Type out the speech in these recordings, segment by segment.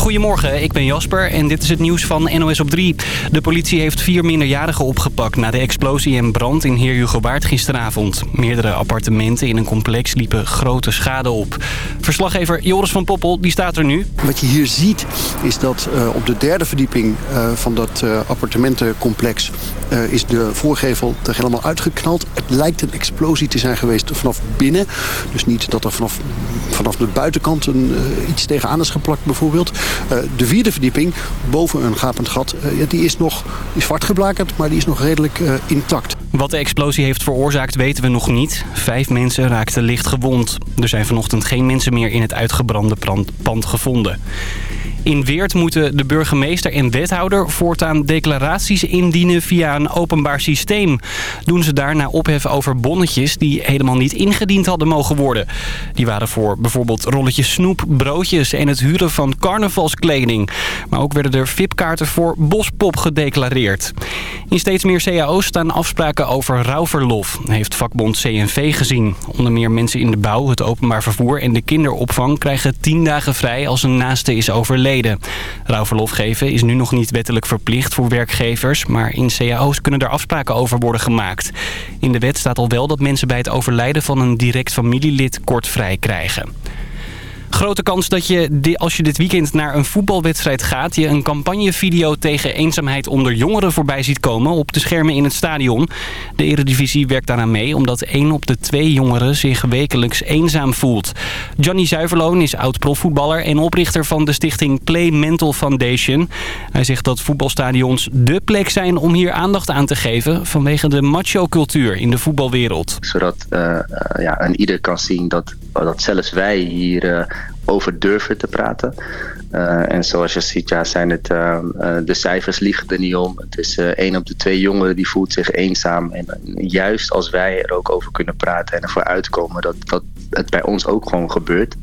Goedemorgen, ik ben Jasper en dit is het nieuws van NOS op 3. De politie heeft vier minderjarigen opgepakt na de explosie en brand in Heer Waard gisteravond. Meerdere appartementen in een complex liepen grote schade op. Verslaggever Joris van Poppel, die staat er nu. Wat je hier ziet is dat uh, op de derde verdieping uh, van dat uh, appartementencomplex... is de voorgevel er helemaal uitgeknald. Het lijkt een explosie te zijn geweest vanaf binnen. Dus niet dat er vanaf, vanaf de buitenkant een, iets tegenaan is geplakt bijvoorbeeld. Uh, de vierde verdieping, boven een gapend gat, uh, die is nog die zwart geblakerd, maar die is nog redelijk intact. Wat de explosie heeft veroorzaakt weten we nog niet. Vijf mensen raakten licht gewond. Er zijn vanochtend geen mensen meer in het uitgebrande pand gevonden. In Weert moeten de burgemeester en wethouder voortaan declaraties indienen via een openbaar systeem. Doen ze daarna ophef over bonnetjes die helemaal niet ingediend hadden mogen worden. Die waren voor bijvoorbeeld rolletjes snoep, broodjes en het huren van carnavalskleding. Maar ook werden er VIP-kaarten voor Bospop gedeclareerd. In steeds meer cao's staan afspraken over rouwverlof, heeft vakbond CNV gezien. Onder meer mensen in de bouw, het openbaar vervoer en de kinderopvang krijgen tien dagen vrij als een naaste is overleden. Rouwverlof geven is nu nog niet wettelijk verplicht voor werkgevers... maar in cao's kunnen er afspraken over worden gemaakt. In de wet staat al wel dat mensen bij het overlijden van een direct familielid kort vrij krijgen. Grote kans dat je, als je dit weekend naar een voetbalwedstrijd gaat... je een campagnevideo tegen eenzaamheid onder jongeren voorbij ziet komen... op de schermen in het stadion. De Eredivisie werkt daaraan mee... omdat één op de twee jongeren zich wekelijks eenzaam voelt. Johnny Zuiverloon is oud-profvoetballer... en oprichter van de stichting Play Mental Foundation. Hij zegt dat voetbalstadions dé plek zijn om hier aandacht aan te geven... vanwege de macho-cultuur in de voetbalwereld. Zodat uh, ja, een ieder kan zien dat, dat zelfs wij hier... Uh, over durven te praten. Uh, en zoals je ziet, ja, zijn het, uh, uh, de cijfers liegen er niet om. Het is één op de twee jongeren die voelt zich eenzaam. En juist als wij er ook over kunnen praten en ervoor uitkomen dat, dat het bij ons ook gewoon gebeurt.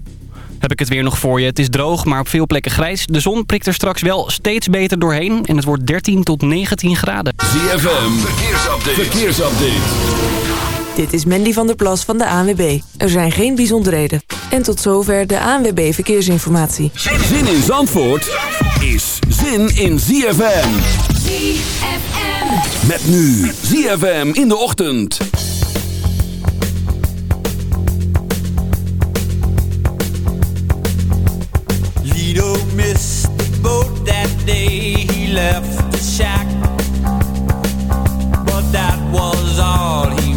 Heb ik het weer nog voor je. Het is droog, maar op veel plekken grijs. De zon prikt er straks wel steeds beter doorheen. En het wordt 13 tot 19 graden. ZFM, verkeersupdate. verkeersupdate. Dit is Mandy van der Plas van de ANWB. Er zijn geen bijzonderheden. En tot zover de ANWB Verkeersinformatie. Zin in Zandvoort is zin in ZFM. ZFM. Met nu ZFM in de ochtend. Lido missed the boat that day he left the shack. But that was all he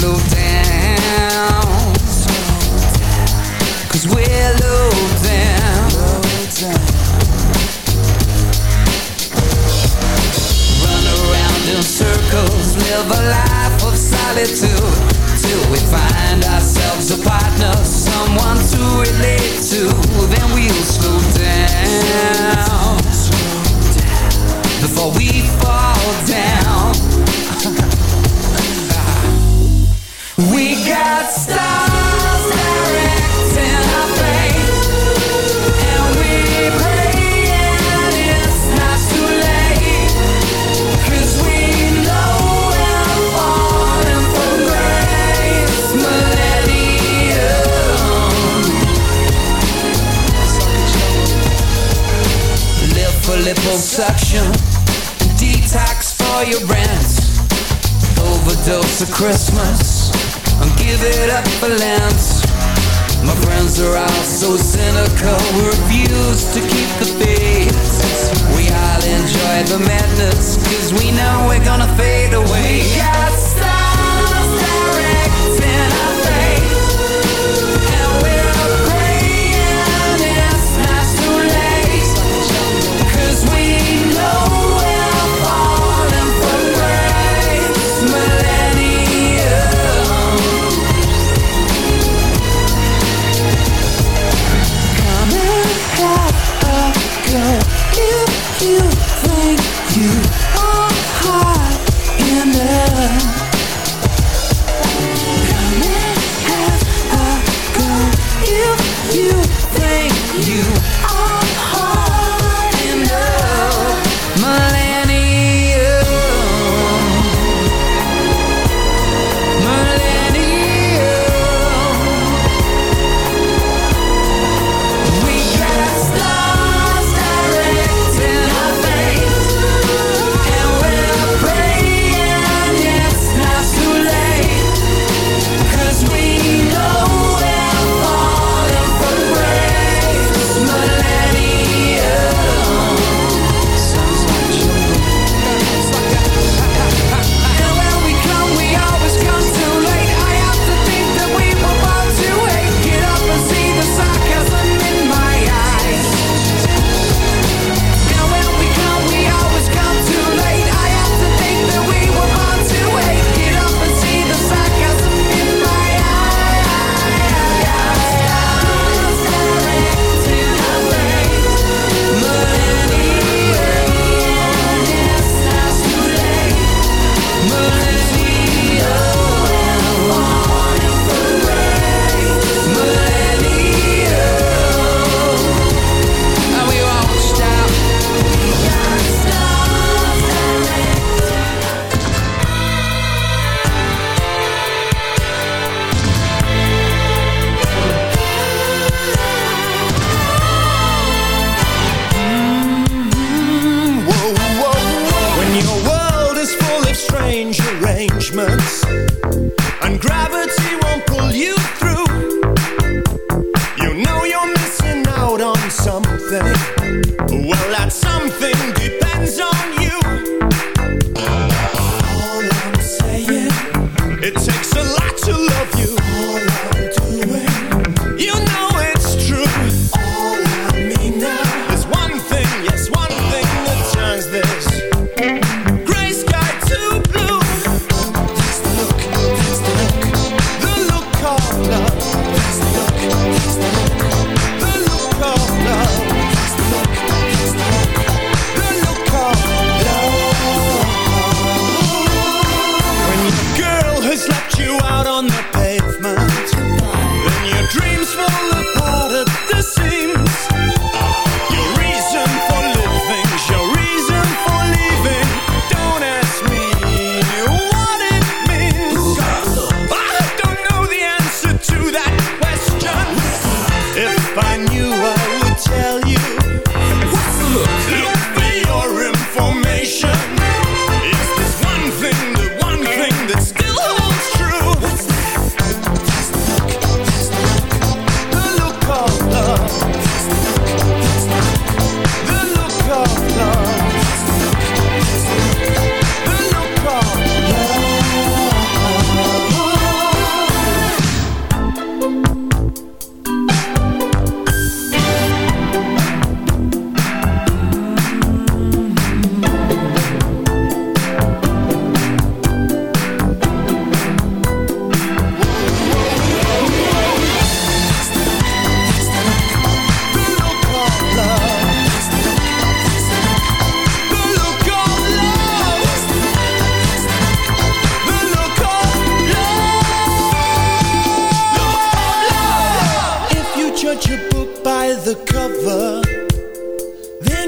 new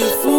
Wat ik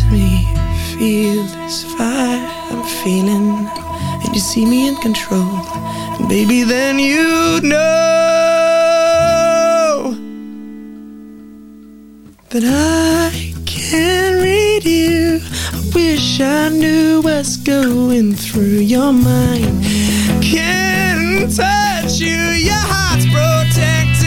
let me feel this fire I'm feeling. And you see me in control. And baby then you know That I can't read you. I wish I knew what's going through your mind. Can't touch you, your heart's protected.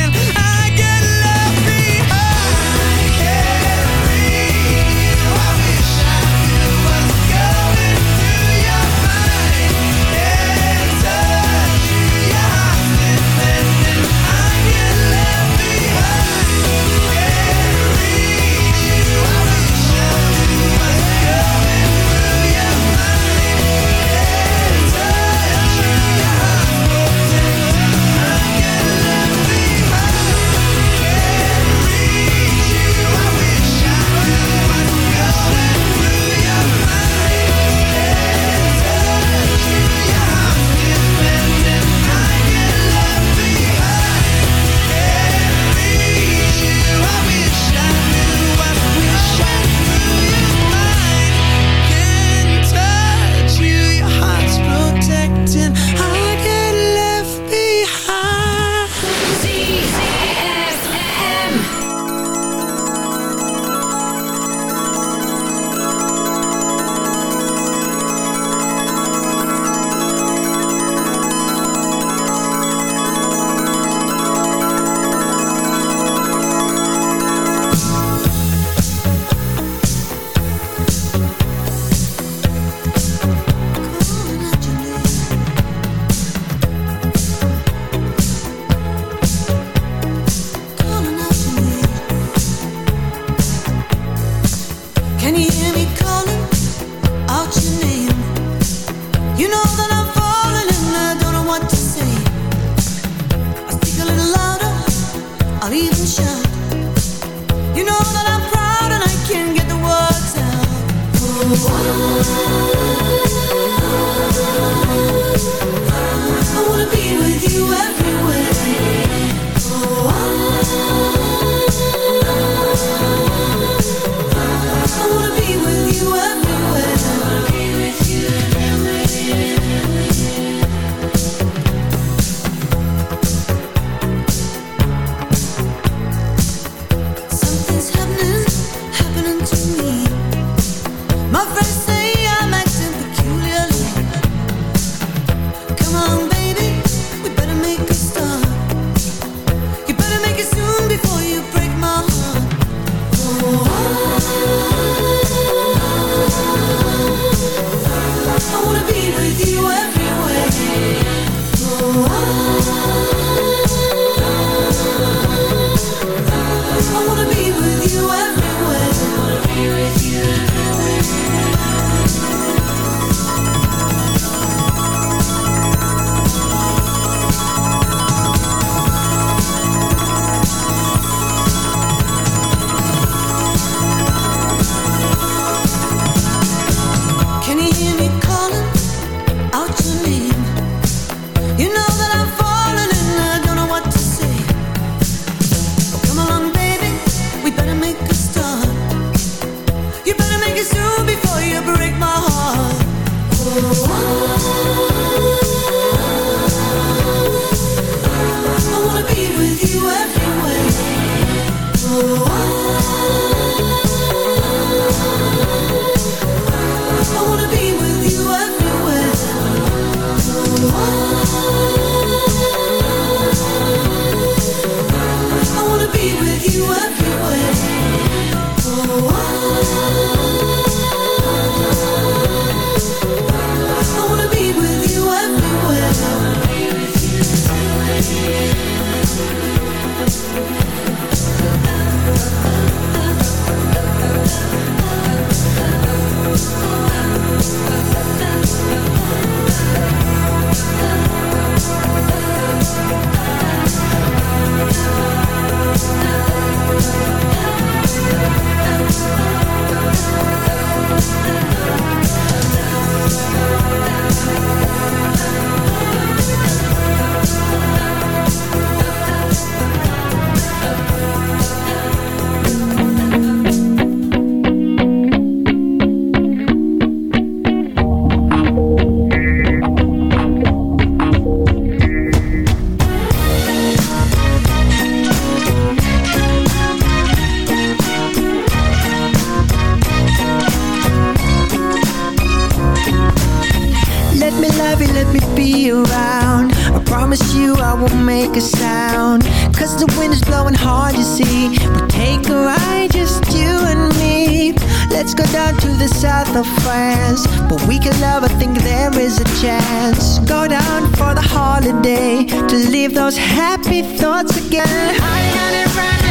ever think there is a chance. Go down for the holiday To leave those happy thoughts again. I got it right.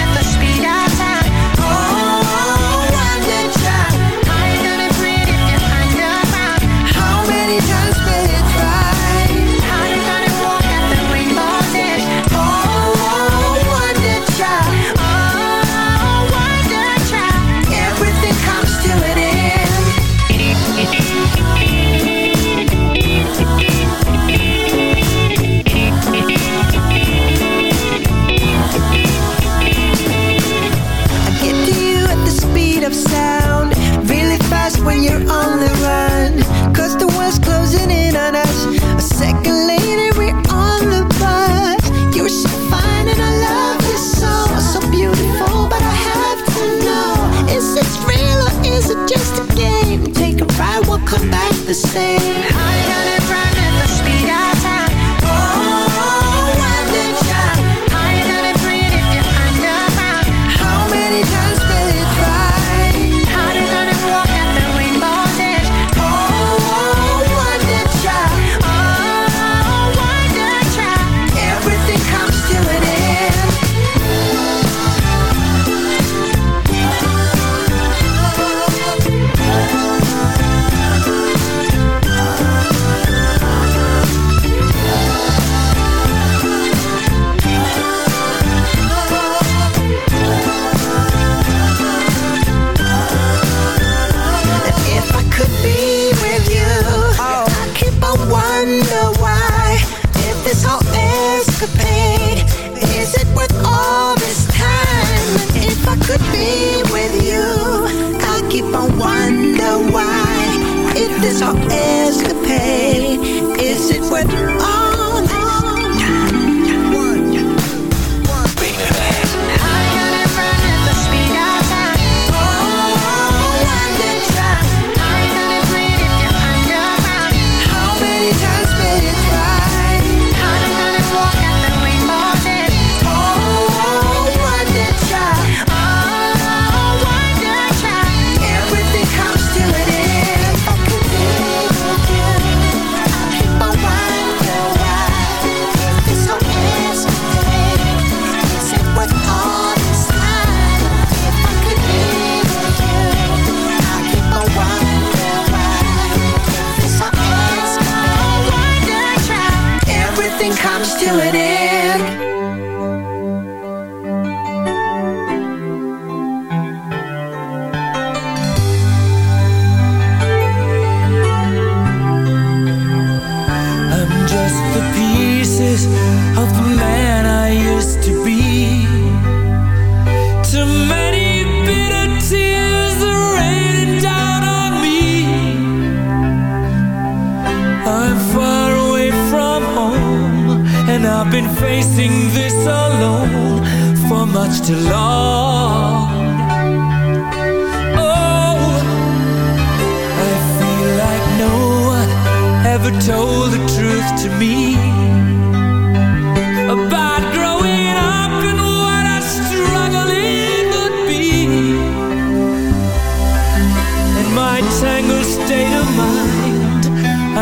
the same. could be with you. I keep on wonder why. If this whole escapade, is it worth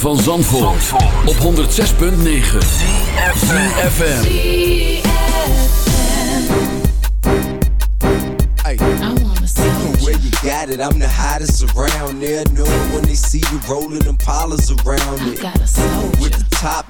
Van Zandvoort, op 106.9 ZFM Hey, where you got it? I'm the hottest around there. Know when they see you rolling them polars around it. With the top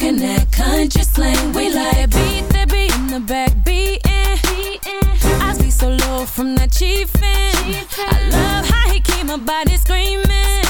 Talking that country slang. We like beat that beat in the back. I be so low from that. I love how he keep my body screaming.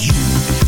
You.